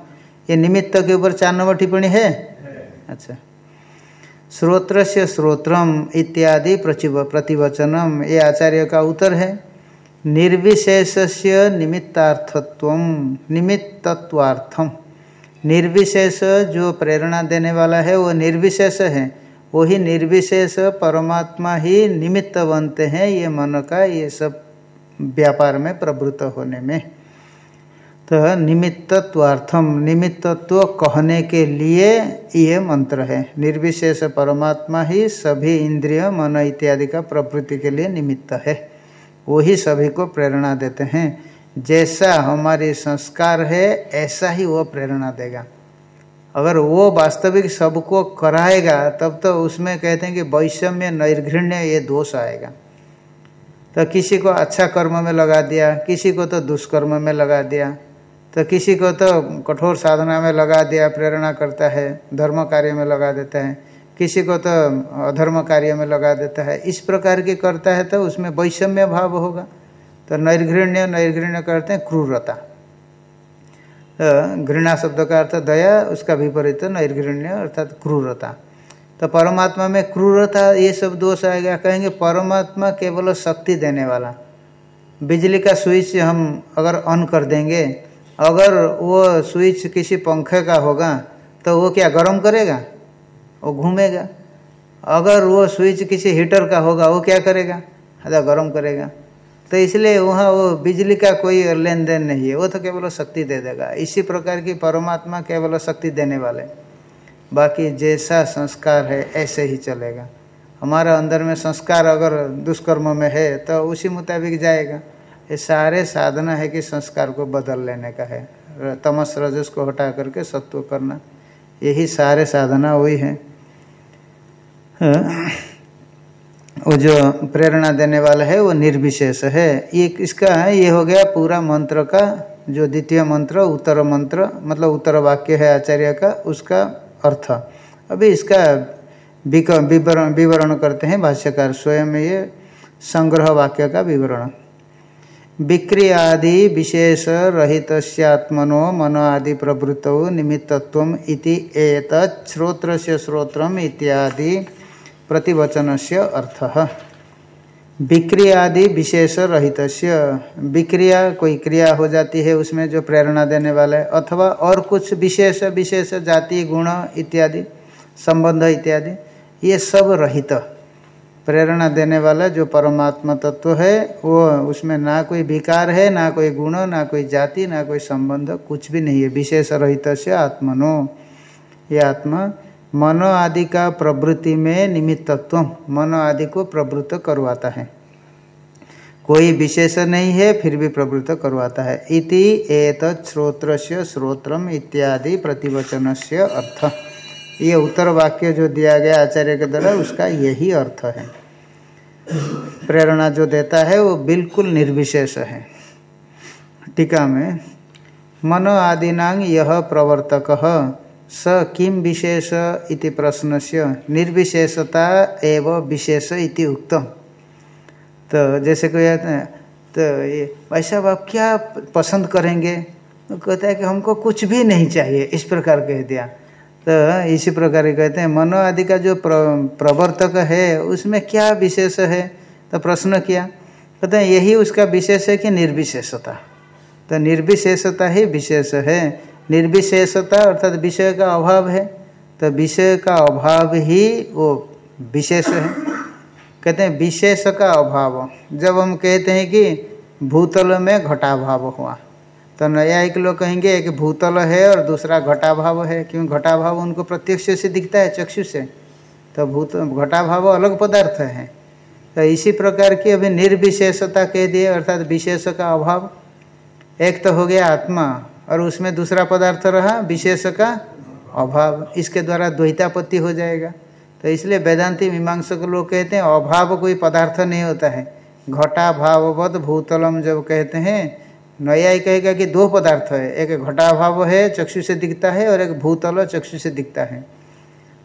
ये निमित्त के ऊपर चार नंबर टिप्पणी है? अच्छा। श्रोत्र से श्रोत्रम इत्यादि प्रतिवचनम, ये आचार्य का उत्तर है। निर्विशेष से निमित्तार्थत्व निमित्तत्वार्थम। निर्विशेष जो प्रेरणा देने वाला है, वो निर्विशेष है। वही निर्विशेष परमात्मा ही निमित्त बनते हैं ये मन का, ये सब व्यापार में प्रवृत्त होने में। तो निमित्तत्वार्थम, निमित्तत्व कहने के लिए ये मंत्र है। निर्विशेष परमात्मा ही सभी इंद्रिय, मन इत्यादि का प्रवृत्ति के लिए निमित्त है। वही सभी को प्रेरणा देते हैं। जैसा हमारे संस्कार है, ऐसा ही वो प्रेरणा देगा। अगर वो वास्तविक सबको कराएगा, तब तो उसमें कहते हैं कि वैषम्य, नैर्घृण्य ये दोष आएगा। तो किसी को अच्छा कर्म में लगा दिया, किसी को तो दुष्कर्म में लगा दिया तो किसी को तो कठोर साधना में लगा दिया, प्रेरणा करता है, धर्म कार्य में लगा देता है, किसी को तो अधर्म कार्य में लगा देता है, इस प्रकार की करता है तो उसमें वैषम्य भाव होगा। तो नैर्घृण्य नैर्घृण्य करते हैं, क्रूरता। घृणा शब्द का अर्थ दया, उसका विपरीत नैर्घृण्य अर्थात क्रूरता। तो परमात्मा में क्रूरता, ये सब दोष आएगा कहेंगे परमात्मा केवल शक्ति देने वाला। बिजली का स्विच हम अगर ऑन कर देंगे, अगर वो स्विच किसी पंखे का होगा तो वो क्या गर्म करेगा? वो घूमेगा। अगर वो स्विच किसी हीटर का होगा, वो क्या करेगा? अदा गर्म करेगा। तो इसलिए वहाँ वो बिजली का कोई लेन देन नहीं है। वो तो केवल शक्ति दे देगा। इसी प्रकार की परमात्मा केवल शक्ति देने वाले। बाकी जैसा संस्कार है, ऐसे ही चलेगा। हमारा अंदर में संस्कार अगर दुष्कर्म में है तो उसी मुताबिक जाएगा। ये सारे साधना है कि संस्कार को बदल लेने का है। तमस, रजस को हटा करके सत्व करना। यही सारे साधना वही है। वो जो प्रेरणा देने वाला है, वो निर्विशेष है। ये इसका ये हो गया पूरा मंत्र का, जो द्वितीय मंत्र, उत्तर मंत्र मतलब उत्तर वाक्य है आचार्य का, उसका अर्थ। अभी इसका विवरण विवरण करते हैं भाष्यकार, स्वयं ये संग्रह वाक्य का विवरण। विक्रियादि विशेष रहित आत्मनो मनो आदि प्रवृत्त निमित्तत्व इति एतत् श्रोत्र से श्रोत्रम इत्यादि। प्रतिवचन से अर्थ। विक्रियादि विशेष रहित विक्रिया कोई क्रिया हो जाती है उसमें जो प्रेरणा देने वाला है, अथवा और कुछ विशेष विशेष जाति, गुण इत्यादि, संबंध इत्यादि, ये सब रहित। प्रेरणा देने वाला जो परमात्मा तत्व है, वो उसमें ना कोई विकार है, ना कोई गुण, ना कोई जाति, ना कोई संबंध, कुछ भी नहीं है। विशेष रहित से आत्मनो। ये आत्मा मनो आदि का प्रवृत्ति में निमित्तत्व मनो आदि को प्रवृत्त करवाता है। कोई विशेष नहीं है, फिर भी प्रवृत्त करवाता है। इति श्रोत्र से श्रोत्रम इत्यादि प्रतिवचन से अर्थ। ये उत्तर वाक्य जो दिया गया आचार्य के द्वारा, उसका यही अर्थ है। प्रेरणा जो देता है, वो बिल्कुल निर्विशेष है। टीका में, मनो आदिनांग यह प्रवर्तक स किम विशेष इति प्रश्न से निर्विशेषता एवं विशेष इति उक्तम तो जैसे कोई तो ये भाई साहब आप क्या पसंद करेंगे तो कहता है कि हमको कुछ भी नहीं चाहिए इस प्रकार कह दिया। तो इसी प्रकार कहते हैं मनो आदि का जो प्र, प्रवर्तक है उसमें क्या विशेष है? तो प्रश्न किया। कहते हैं यही उसका विशेष है कि निर्विशेषता? तो निर्विशेषता ही विशेष है। निर्विशेषता अर्थात विषय का अभाव है तो विषय का अभाव ही वो विशेष है। कहते हैं विशेष का अभाव। जब हम कहते हैं कि भूतल में घटाभाव हुआ तो नया एक लोग कहेंगे एक भूतल है और दूसरा घटाभाव है। क्यों? घटाभाव उनको प्रत्यक्ष से दिखता है, चक्षु से। तो भूत, घटाभाव अलग पदार्थ है। तो इसी प्रकार की अभी निर्विशेषता कह दिए, अर्थात विशेष का अभाव। एक तो हो गया आत्मा और उसमें दूसरा पदार्थ रहा विशेष का अभाव। इसके द्वारा द्वैतापत्ति हो जाएगा। तो इसलिए वेदांति मीमांसक लोग कहते हैं, अभाव कोई पदार्थ नहीं होता है। घटा भाववत भूतलम जब कहते हैं नया ही कहेगा कि दो पदार्थ है। एक घटाभाव है, चक्षु से दिखता है, और एक भूतल चक्षु से दिखता है।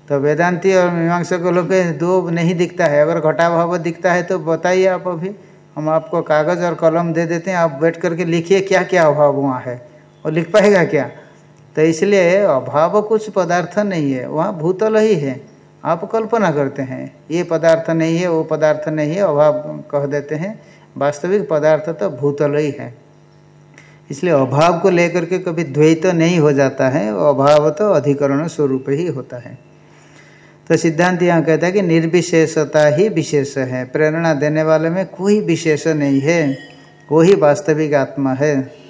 तो वेदांति और मीमांसक लोग दो नहीं दिखता है। अगर घटाभाव दिखता है तो बताइए आप अभी। हम आपको कागज़ और कलम दे देते हैं। आप बैठ करके लिखिए क्या क्या अभाव वहाँ है। और लिख पाएगा क्या? तो इसलिए अभाव कुछ पदार्थ नहीं है, वहाँ भूतल ही है। आप कल्पना करते हैं, ये पदार्थ नहीं है, वो पदार्थ नहीं है, अभाव कह देते हैं। वास्तविक पदार्थ तो भूतल ही है। इसलिए अभाव को लेकर के कभी द्वैत नहीं हो जाता है, अभाव तो अधिकरण स्वरूप ही होता है। तो सिद्धांत यहाँ कहता है कि निर्विशेषता ही विशेष है। प्रेरणा देने वाले में कोई विशेष नहीं है वही वास्तविक आत्मा है।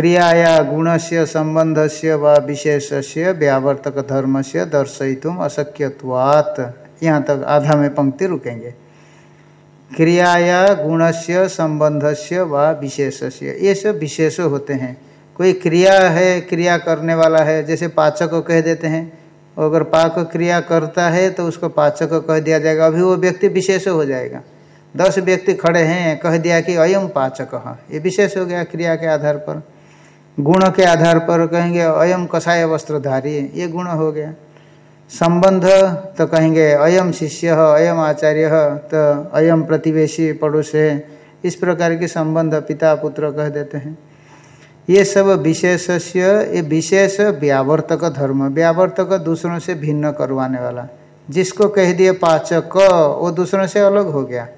क्रियाया गुण से संबंध से व विशेष से व्यावर्तक धर्म से दर्शयितुम अशक्यवात यहाँ तक आधा में पंक्ति रुकेंगे। क्रियाया गुण से संबंध से व विशेष से ये सब विशेष होते हैं। कोई क्रिया है, क्रिया करने वाला है, जैसे पाचक कह देते हैं। अगर पाक क्रिया करता है तो उसको पाचक कह दिया जाएगा। अभी वो व्यक्ति विशेष हो जाएगा। दस व्यक्ति खड़े हैं, कह दिया कि अयम पाचक। है ये विशेष हो गया क्रिया के आधार पर। गुण के आधार पर कहेंगे, अयम कषाय वस्त्रधारी, ये गुण हो गया। संबंध तो कहेंगे, अयम शिष्य, अयम आचार्य तो अयम प्रतिवेशी पड़ोस है। इस प्रकार के संबंध पिता पुत्र कह देते हैं। ये सब विशेष ये विशेष व्यावर्तक धर्म, व्यावर्तक दूसरों से भिन्न करवाने वाला। जिसको कह दिए पाचक, वो दूसरों से अलग हो गया।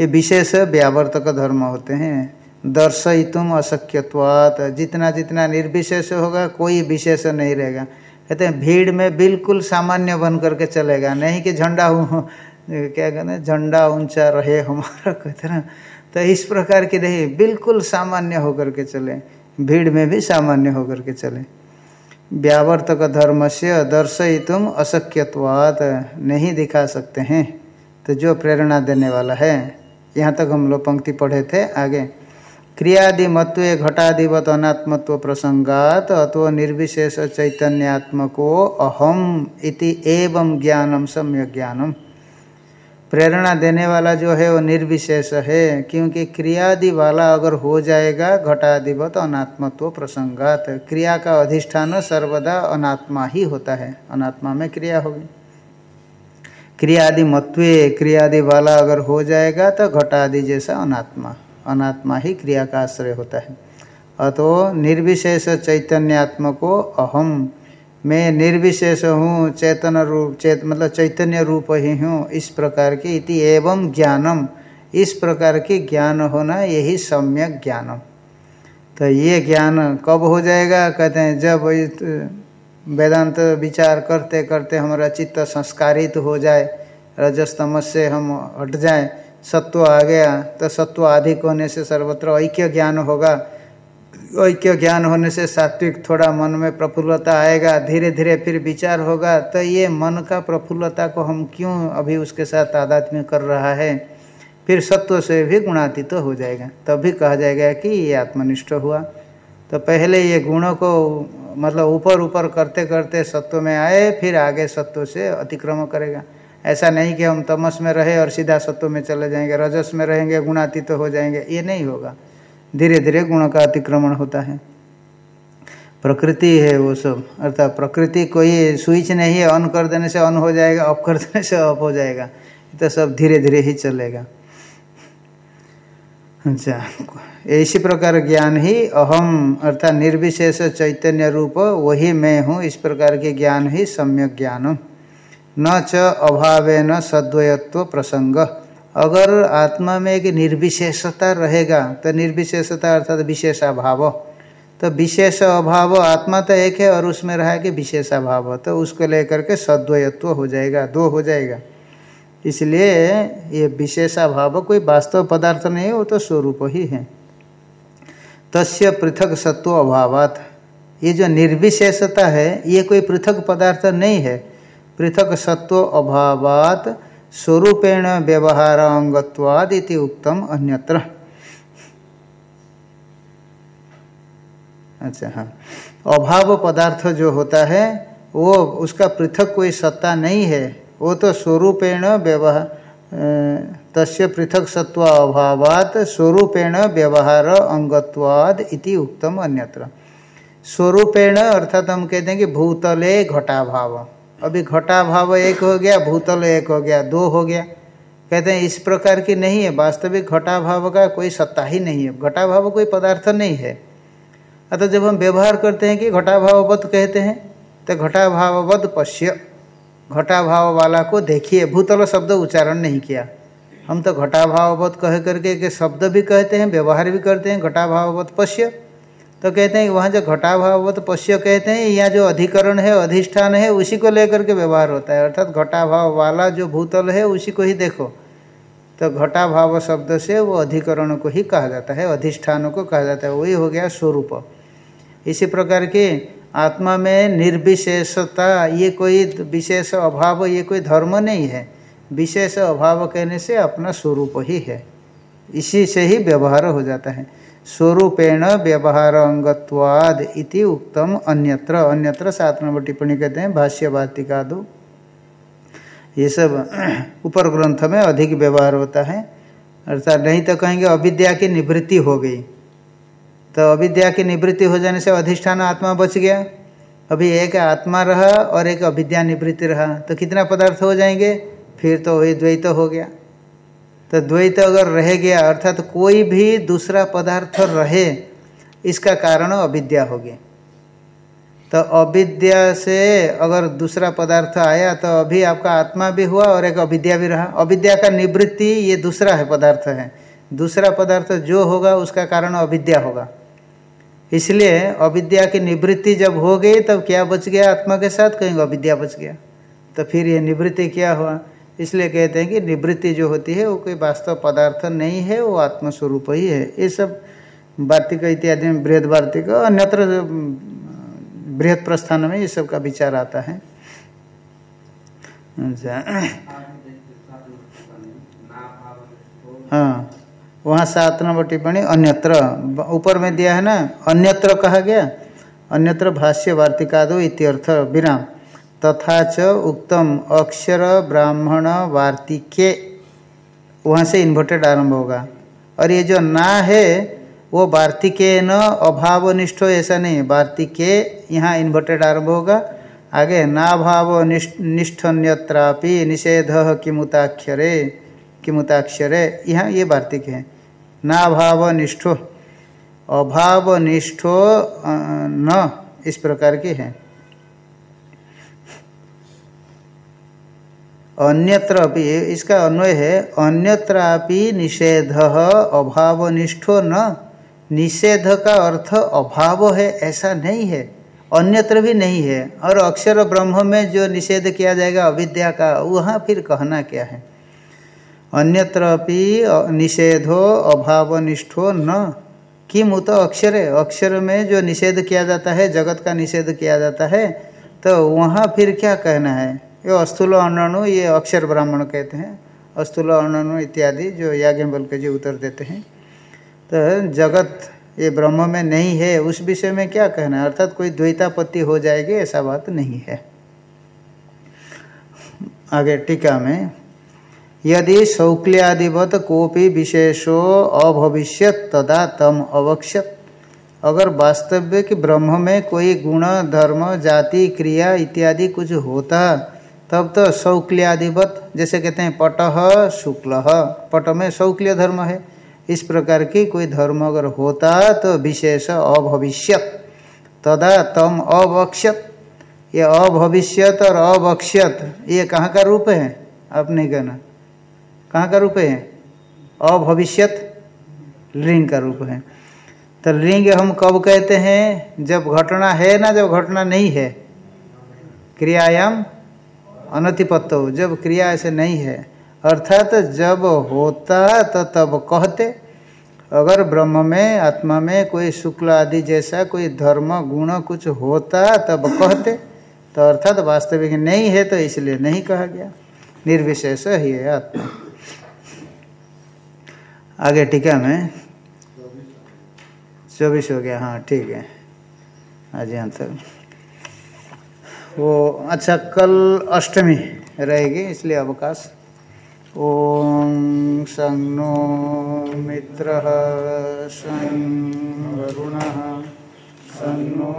ये विशेष व्यावर्तक धर्म होते हैं। दर्शयितुम अशक्यत्वात जितना जितना निर्विशेष होगा, कोई विशेष नहीं रहेगा। कहते हैं, भीड़ में बिल्कुल सामान्य बन करके चलेगा। नहीं कि झंडा क्या कहते हैं, झंडा ऊँचा रहे हमारा, कहते ना। तो इस प्रकार की नहीं, बिल्कुल सामान्य होकर के चले। भीड़ में भी सामान्य होकर के चले। व्यावर्तक धर्म से दर्शयितुम अशक्यत्वात नहीं दिखा सकते हैं। तो जो प्रेरणा देने वाला है, यहाँ तक हम लोग पंक्ति पढ़े थे आगे। क्रियादि मत्व घटादिवत अनात्मत्व प्रसंगात अथवा निर्विशेष चैतन्यात्मको अहम इति एवं ज्ञानम सम्य ज्ञानम। प्रेरणा देने वाला जो है, वो निर्विशेष है, क्योंकि क्रियादि वाला अगर हो जाएगा घटाधिपत अनात्मत्व प्रसंगात। क्रिया का अधिष्ठान सर्वदा अनात्मा ही होता है, अनात्मा में क्रिया होगी। क्रियादि मत्वे क्रियादि वाला अगर हो जाएगा तो घटादि जैसा अनात्मा। अनात्मा ही क्रिया का आश्रय होता है। अतो निर्विशेष चैतन्यात्मको अहम मैं निर्विशेष हूँ, चेतन रूप, चेत मतलब चैतन्य रूप ही हूँ। इस प्रकार की इति एवं ज्ञानम। इस प्रकार की ज्ञान होना यही सम्यक ज्ञानम। तो ये ज्ञान कब हो जाएगा? कहते हैं, जब वेदांत विचार करते करते हमारा चित्त संस्कारित हो जाए रजस्तम से हम हट जाए सत्व आ गया तो सत्व अधिक होने से सर्वत्र ऐक्य ज्ञान होगा। ऐक्य ज्ञान होने से सात्विक थोड़ा मन में प्रफुल्लता आएगा धीरे धीरे फिर विचार होगा तो ये मन का प्रफुल्लता को हम क्यों अभी उसके साथ तादात्म्य कर रहा है? फिर सत्व से भी गुणातीत तो हो जाएगा। तभी तो कहा जाएगा कि ये आत्मनिष्ठ हुआ। तो पहले ये गुणों को मतलब ऊपर ऊपर करते करते सत्व में आए, फिर आगे सत्व से अतिक्रम करेगा। ऐसा नहीं कि हम तमस में रहे और सीधा सत्व में चले जाएँगे, रजस में रहेंगे, गुणातीत तो हो जाएँगे, ये नहीं होगा। धीरे धीरे गुण का अतिक्रमण होता है। प्रकृति है वो सब, अर्थात प्रकृति कोई स्विच नहीं है ऑन कर देने से ऑन हो जाएगा ऑफ़ कर देने से ऑफ़ हो जाएगा। तो सब धीरे धीरे ही चलेगा। अच्छा इसी प्रकार ज्ञान ही अहम, अर्थात निर्विशेष चैतन्य रूप, वही मैं हूँ, इस प्रकार के ज्ञान ही सम्यक ज्ञान न च अभावे न सद्वयत्व प्रसंग। अगर आत्मा में एक निर्विशेषता रहेगा तो निर्विशेषता अर्थात विशेषाभाव। तो विशेष अभाव आत्मा तो एक है और उसमें रहा कि विशेषाभाव। तो उसको लेकर के सद्वयत्व हो जाएगा, दो हो जाएगा। इसलिए ये विशेषाभाव कोई वास्तव पदार्थ नहीं है वो तो स्वरूप ही है। तस्य पृथक सत्व अभावात। ये जो निर्विशेषता है, ये कोई पृथक पदार्थ नहीं है। पृथक सत्व अभावात स्वरूपेण व्यवहार अंगत्वादिति उत्तम अन्यत्र। अच्छा हाँ। अभाव पदार्थ जो होता है, वो उसका पृथक कोई सत्ता नहीं है, वो तो स्वरूपेण व्यवहार तस्य पृथक सत्व अभावात स्वरूपेण व्यवहार अंगत्वाद इति उत्तम अन्यत्र। स्वरूपेण अर्थात हम कहते हैं कि भूतले घटाभाव। अभी घटा भाव एक हो गया, भूतल एक हो गया, दो हो गया। कहते हैं, इस प्रकार की नहीं है, वास्तविक घटा भाव का कोई सत्ता ही नहीं है। घटा भाव कोई पदार्थ नहीं है। अतः जब हम व्यवहार करते हैं कि घटा भाववत कहते हैं तो घटा भाववत पश्य, घटा भाव वाला को देखिए। भूतल शब्द उच्चारण नहीं किया। हम तो घटा भाववत कह करके के शब्द भी कहते हैं, व्यवहार भी करते हैं, घटा भाववत पश्य तो कहते हैं वहाँ जो घटाभाव वो तो पश्य कहते हैं, यहाँ जो अधिकरण है, अधिष्ठान है, उसी को लेकर के व्यवहार होता है। अर्थात घटाभाव वाला जो भूतल है, उसी को ही देखो। तो घटाभाव शब्द से वो अधिकरण को ही कहा जाता है, अधिष्ठान को कहा जाता है। वही हो गया स्वरूप। इसी प्रकार के आत्मा में निर्विशेषता, ये कोई विशेष अभाव, ये कोई धर्म नहीं है। विशेष अभाव कहने से अपना स्वरूप ही है। इसी से ही व्यवहार हो जाता है। स्वरूपेण व्यवहार अंगत्वाद इति उक्तम अन्यत्र। अन्यत्र सात नंबर टिप्पणी कहते हैं, भाष्य वातिका दो ये सब ऊपर ग्रंथ में अधिक व्यवहार होता है। अर्थात नहीं तो कहेंगे अविद्या की निवृत्ति हो गई। तो अविद्या की निवृत्ति हो जाने से अधिष्ठान आत्मा बच गया। अभी एक आत्मा रहा और एक अविद्या निवृत्ति रहा। तो कितना पदार्थ हो जाएँगे? फिर तो वही द्वैत हो गया। तो द्वैत अगर रह गया, अर्थात तो कोई भी दूसरा पदार्थ रहे, इसका कारण अविद्या होगी तो अविद्या से अगर दूसरा पदार्थ आया तो अभी आपका आत्मा भी हुआ और एक अविद्या भी रहा। अविद्या का निवृत्ति ये दूसरा है पदार्थ है। दूसरा पदार्थ जो होगा, उसका कारण अविद्या होगा। इसलिए अविद्या की निवृत्ति जब हो गई, तब क्या बच गया? आत्मा के साथ कहीं अविद्या बच गया। तो फिर ये निवृत्ति क्या हुआ? इसलिए कहते हैं कि निवृत्ति जो होती है, वो कोई वास्तव पदार्थ नहीं है, वो आत्मस्वरूप ही है। ये सब वार्तिक इत्यादि में, बृहद वार्तिक अन्यत्र बृहद प्रस्थान में ये सब का विचार आता है। अच्छा। हाँ वहाँ सात नंबर टिप्पणी, अन्यत्र, ऊपर में दिया है ना, अन्यत्र कहा गया? अन्यत्र भाष्य वार्तिकादो इत्यर्थ, विराम। तथा च उक्तम अक्षर ब्राह्मण वार्तिके वहाँ से इन्वर्टेड आरंभ होगा। और ये जो ना है, वो वार्तिके न, अभावनिष्ठ ऐसा नहीं। वार्तिके यहाँ इन्वर्टेड आरंभ होगा। आगे नाभाव निष्ठन्यत्रापि निषेध किमुताक्षरे किमुताक्षरे। यहाँ ये वार्तिक है। नाभाव निष्ठो अभाव निष्ठो न, इस प्रकार के है। अन्यत्र भी इसका अन्वय है, अन्यत्रापि निषेध अभावनिष्ठो न। निषेध का अर्थ अभाव है, ऐसा नहीं है। अन्यत्र भी नहीं है। और अक्षर ब्रह्म में जो निषेध किया जाएगा, अविद्या का, वहाँ फिर कहना क्या है? अन्यत्र भी निषेधो अभावनिष्ठो न। किम उत अक्षर? है अक्षर में जो निषेध किया जाता है, जगत का निषेध किया जाता है तो वहाँ फिर क्या कहना है? ये अस्थूल अणु ये अक्षर ब्राह्मण कहते हैं। अस्थूल अणु इत्यादि जो याज्ञ के जो उत्तर देते हैं। तो जगत ये ब्रह्म में नहीं है, उस विषय में क्या कहना है? अर्थात कोई द्वैतापत्ति हो जाएगी ऐसा बात नहीं है। आगे टीका में, यदि शौक्ल्यादिवत कोपी विशेषो अभविष्य तदा तम अवक्षत अगर वास्तविक ब्रह्म में कोई गुण, धर्म, जाति, क्रिया इत्यादि कुछ होता तब तो शौक्ल्यादिवत जैसे कहते हैं पट शुक्ल। पट में शौक्ल्य धर्म है। इस प्रकार की कोई धर्म अगर होता तो विशेष अभविष्यत। तदा तम अवक्षत ये अभविष्यत और अवक्ष्यत ये कहाँ का रूप है? आप नहीं कहना। कहाँ का रूप है? अभविष्यत। लिंग का रूप है। तो लिंग हम कब कहते हैं? जब घटना है ना जब घटना नहीं है? क्रियायाम अनतिपत्तो। जब क्रिया ऐसे नहीं है, अर्थात जब होता तो तब कहते। अगर ब्रह्म में, आत्मा में कोई शुक्ल आदि जैसा कोई धर्म, गुण कुछ होता तब कहते। तो अर्थात वास्तविक नहीं है तो इसलिए नहीं कहा गया। निर्विशेष ही है आत्मा। आगे टीका में। चौबीस हो गया हाँ ठीक है। आज यहाँ तक। वो अच्छा कल अष्टमी रहेगी, इसलिए अवकाश। ॐ सं मित्रः सं वरुणः। सं नो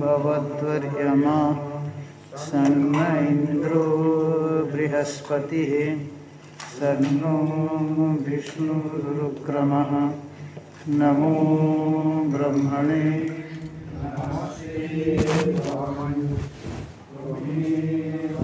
भवद्वर्यमा। सं न इन्द्रो बृहस्पतिः। सन्नो विष्णुरुक्रमः। नमो ब्रह्मणे। You.